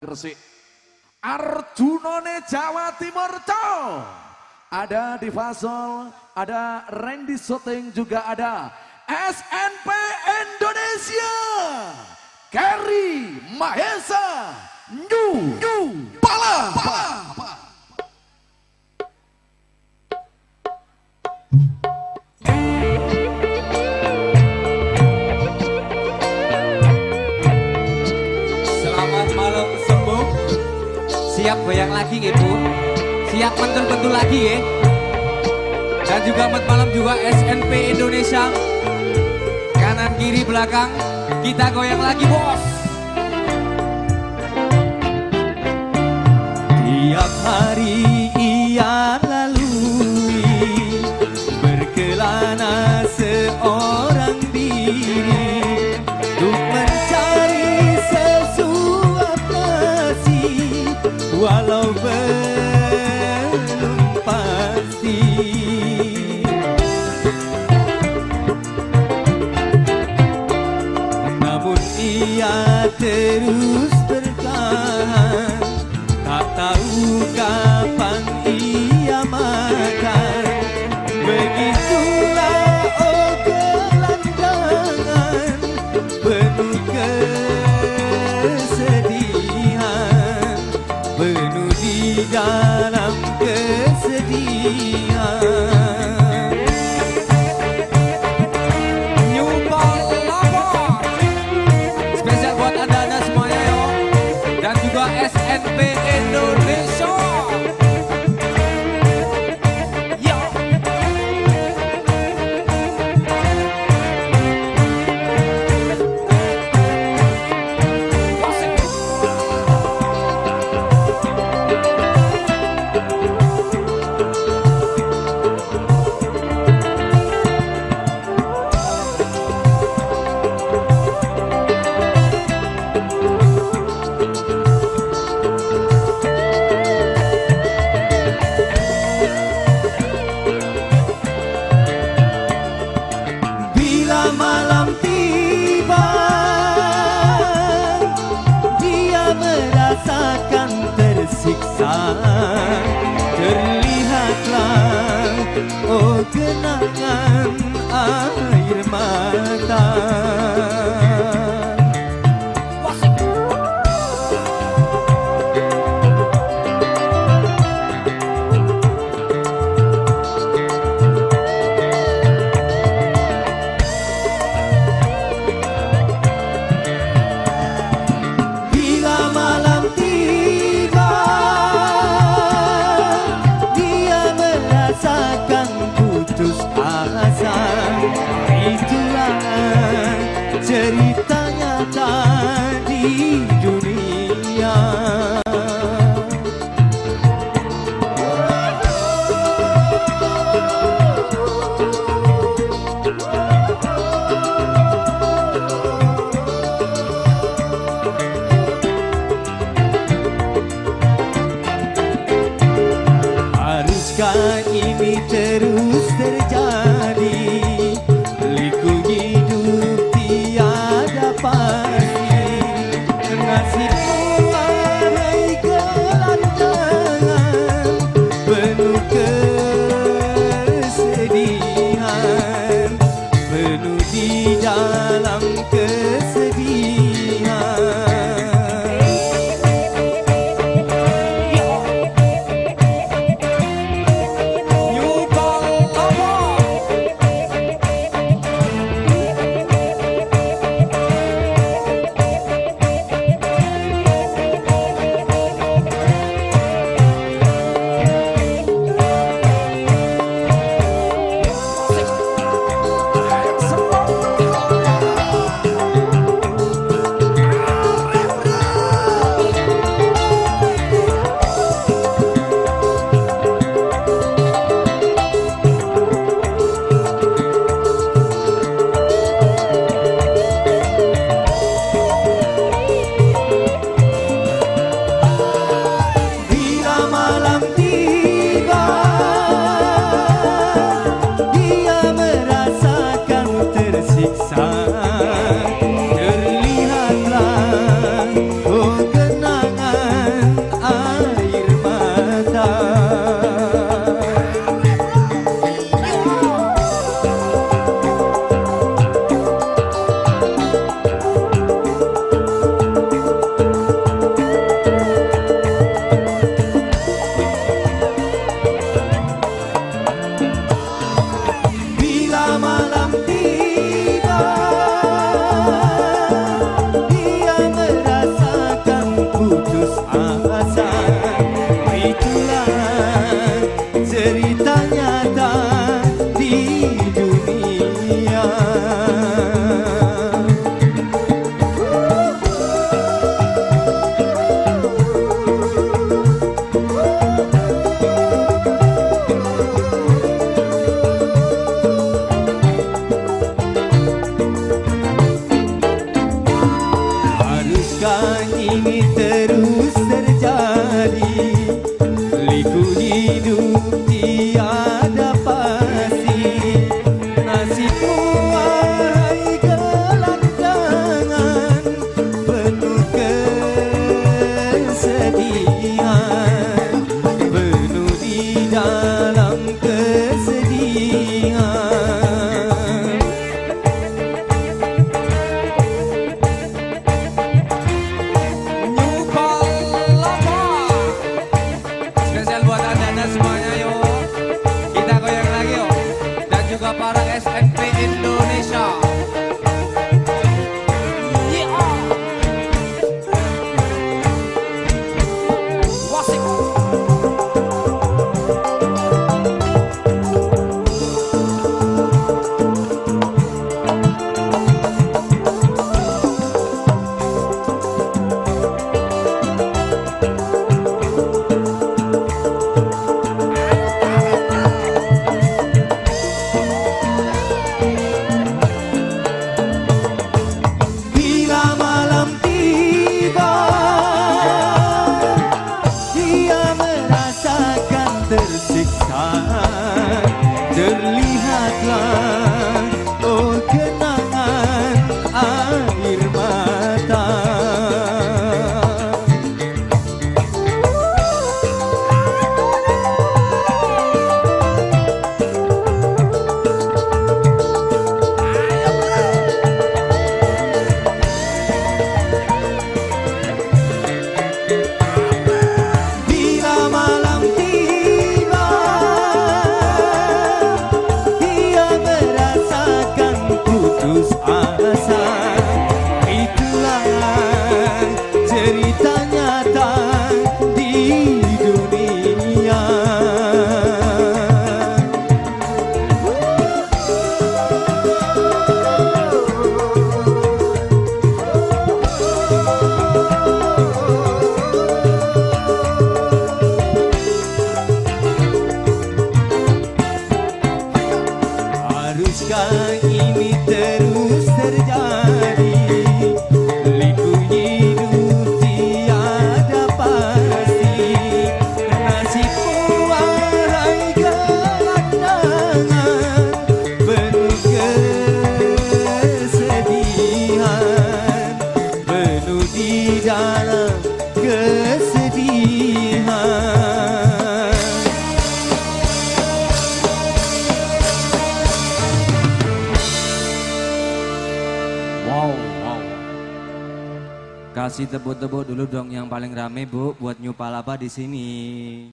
Gresik. Arjunone Jawa Timur Cow. Ada di Fasol, ada Randy Soting juga ada SNP Indonesia. Kerry Mahesa New New Pala. Pala. Siap mentul-mentul lagi ya? Dan juga mat malam juga SNP Indonesia. Kanan kiri belakang kita goyang lagi bos. Tiap hari ia ia SNP Indonesia Terlihatlah Oh genangan air mata tus asas Terlihatlah kasih tepuk-tepuk dulu dong yang paling rame Bu buat New Palapa di sini.